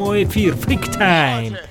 Moje Vier Freak Time.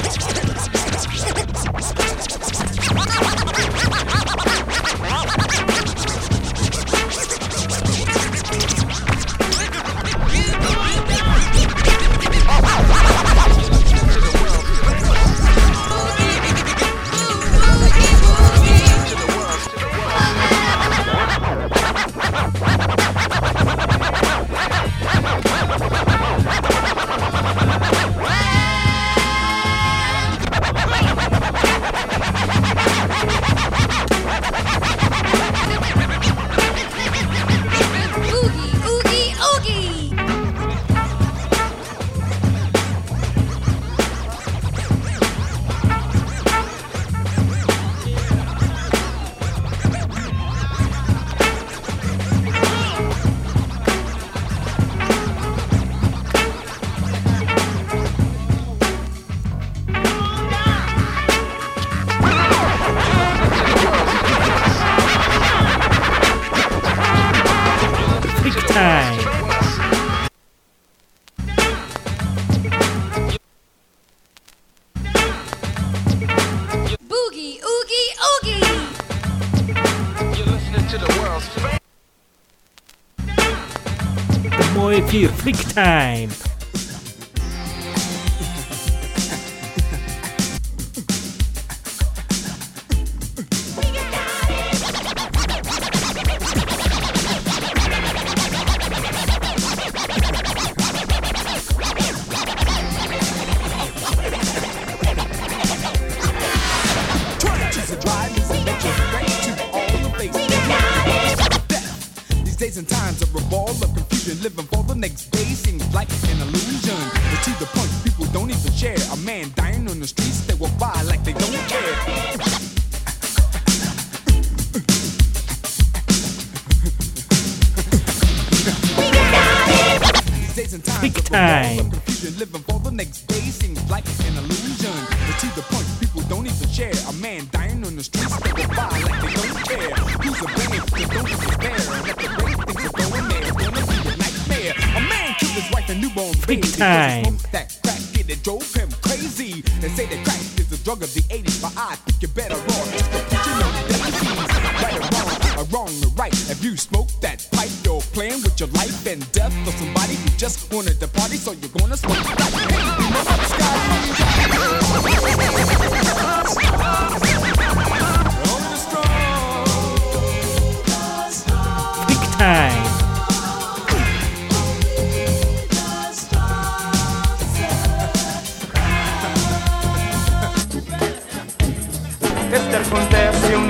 Moje Freak Time. That crack is the drug of the 80s, but I think you're better off just to put you daisies. Right or wrong, or wrong or right. If you smoke that pipe, you're playing with your life and death of somebody who just wanted to party, so you're gonna smoke that. Hey. Big time.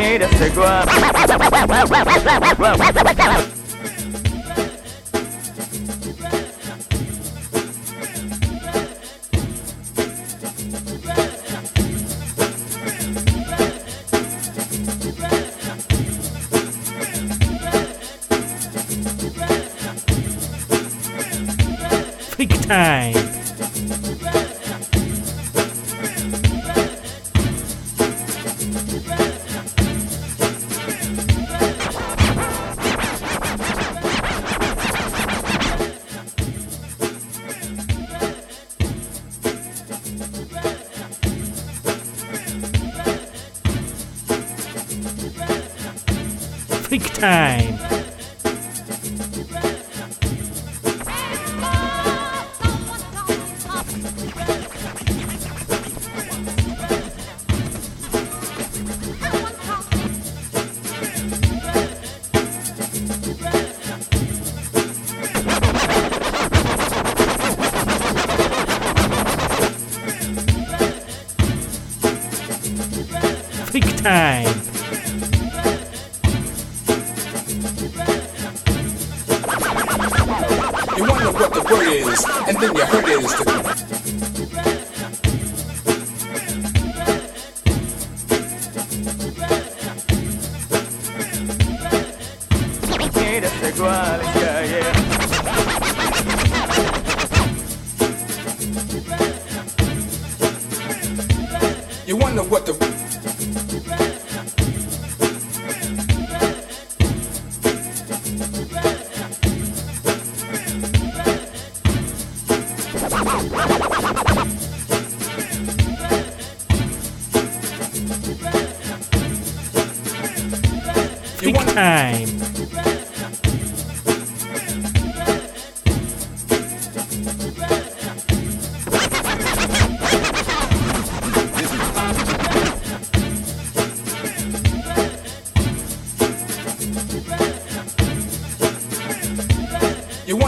Unidas igual. Big time. Time. You wonder what the word is, and then you heard is the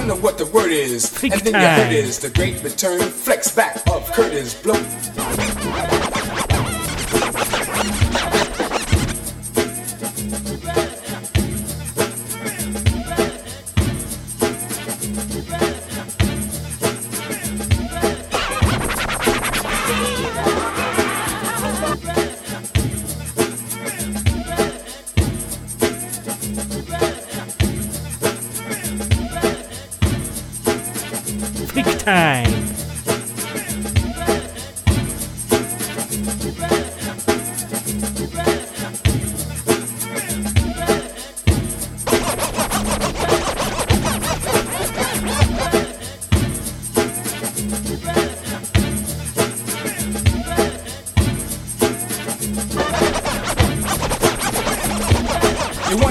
wonder what the word is, and then time. it is the great return flex back of Kurtis Blow.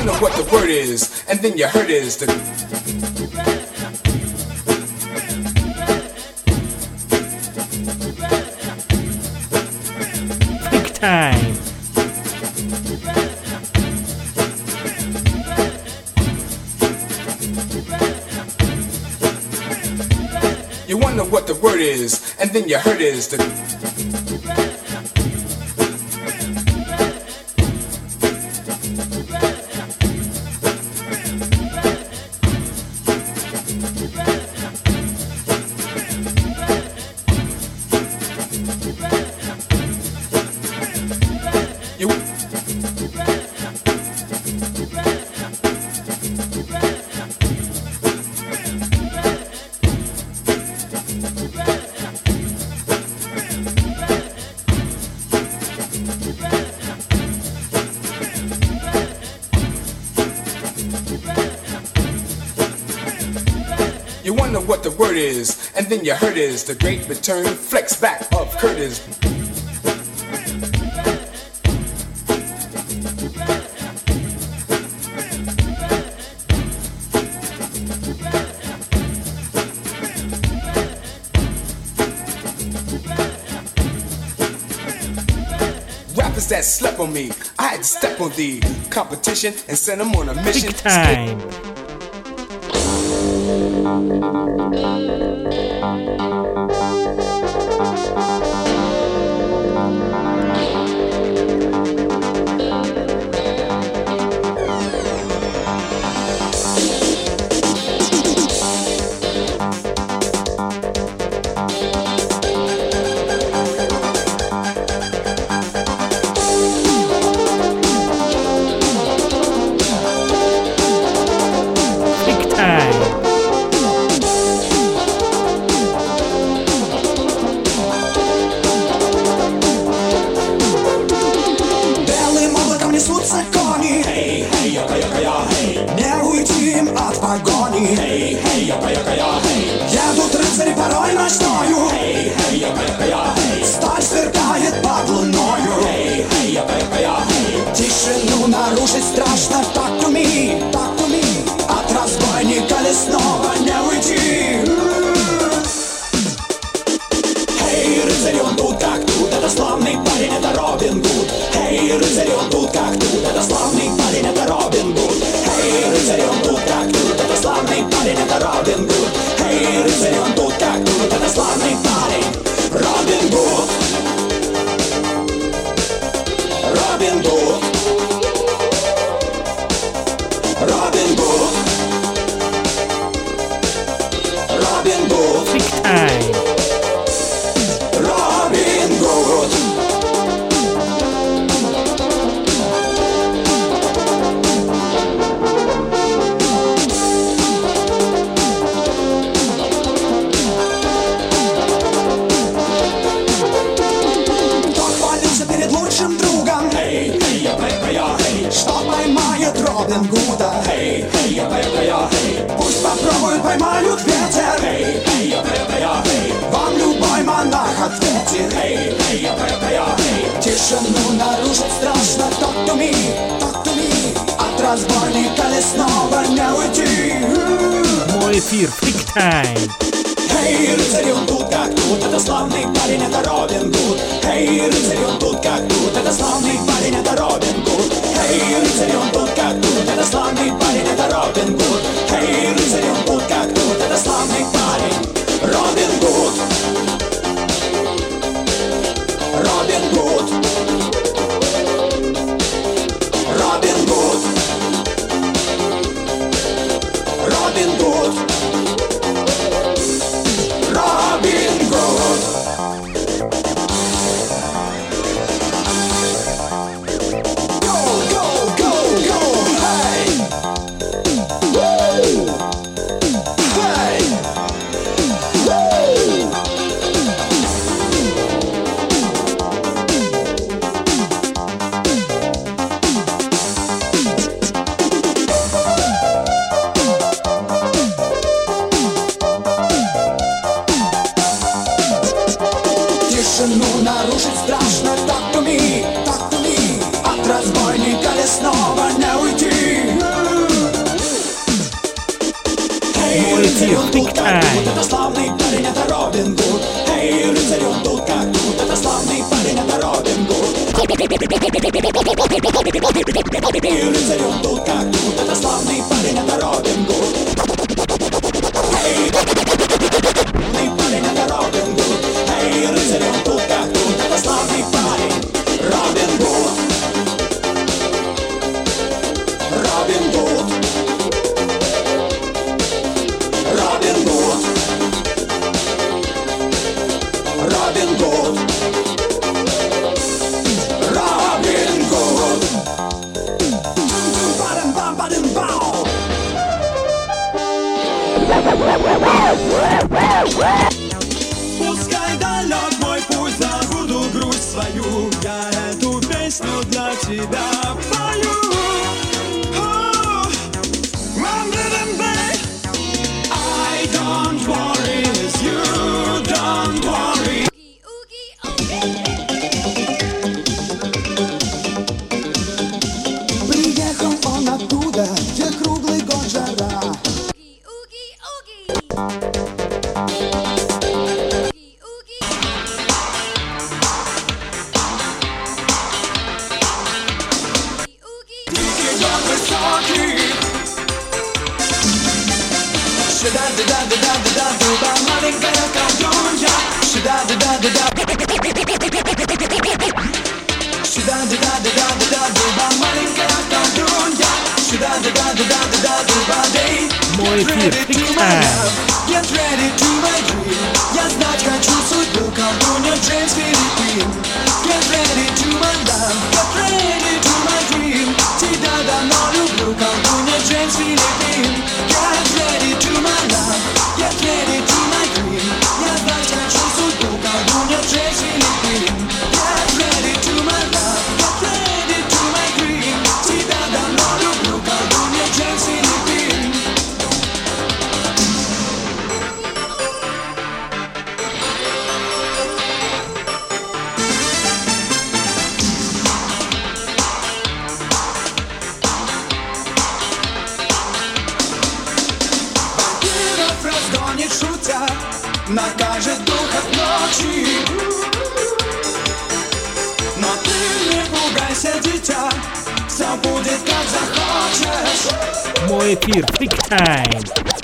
You wonder what the word is, and then you heard it is the Big time. You wonder what the word is, and then you heard it is the You wonder what the word is, and then you heard is the great return flex back of Kurtis. Rappers that slept on me, I had to step on the competition and send them on a mission. Big time. Thank you. эфир Freak Time. Эй, рыцарь, он тут как тут, это славный парень, это Робин Гуд. Эй, рыцарь, он тут как тут, это славный парень, это Робин Гуд. Эй, рыцарь, он тут как тут, это славный парень, это Робин Гуд. Эй, рыцарь, он тут как тут, это славный парень, Робин Гуд. Мой эфир. Get ready to my dream. Тебя давно люблю, колдунья Джеймс Филиппин. накажет дух от ночи. Но ты не пугайся, дитя, все будет как захочешь. Мой эфир, тайм.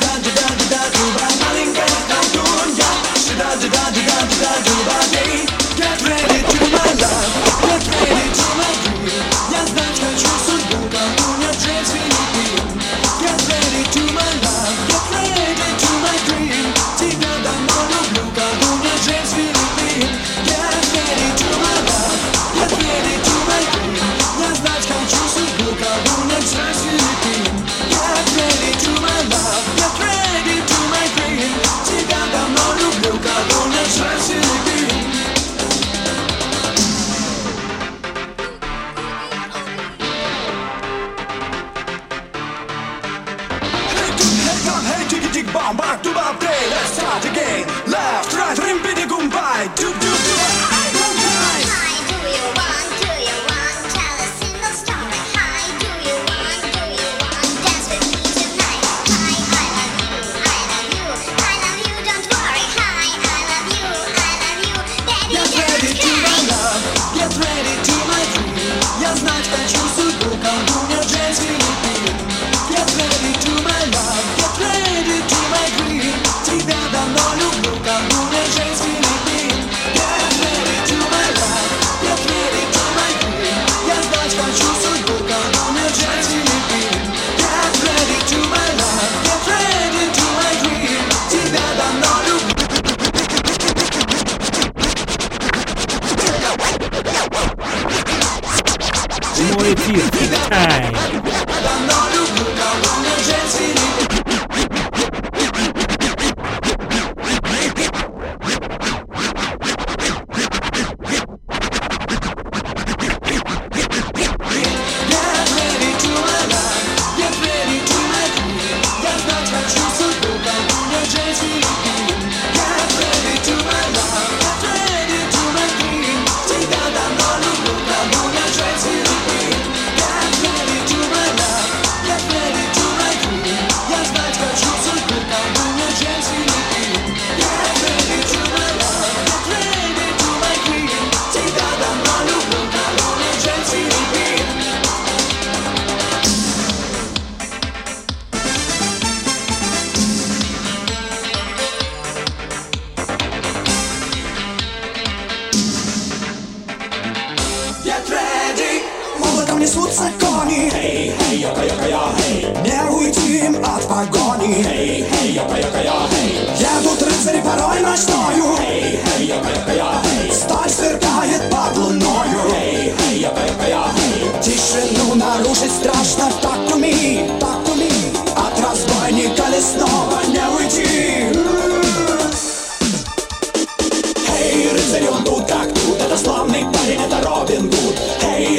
the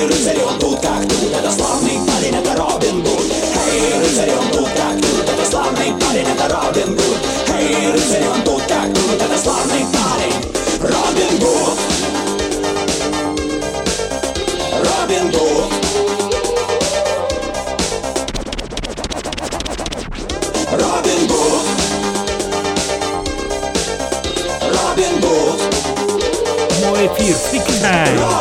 Эй, рыцарь, он тут как тут, это славный парень, это Робин Гуд. Эй, рыцарь, он тут как тут, это славный парень, это Робин Гуд. Эй, рыцарь, он тут как тут, это славный парень, Робин Гуд. Робин Гуд. Робин Гуд. Робин Гуд. Мой эфир, фиг знает.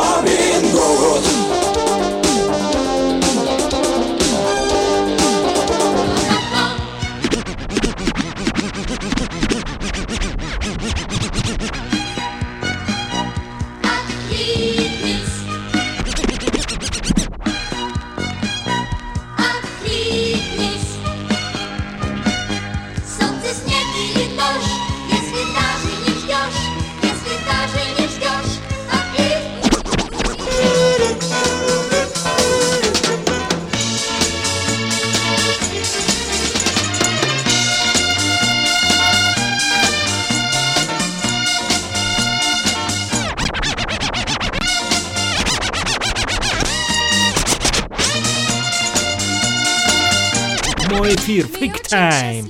эфир, фрик тайм.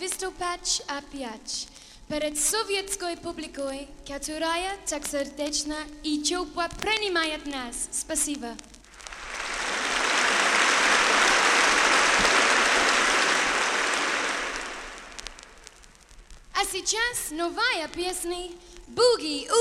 выступать опять перед советской публикой, которая так сердечно и тепло принимает нас. Спасибо. А сейчас новая песня «Буги-уги-уги».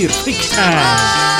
Stier Stick Time.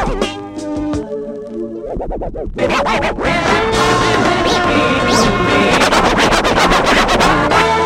Where are we? Where are we? Where are we? Where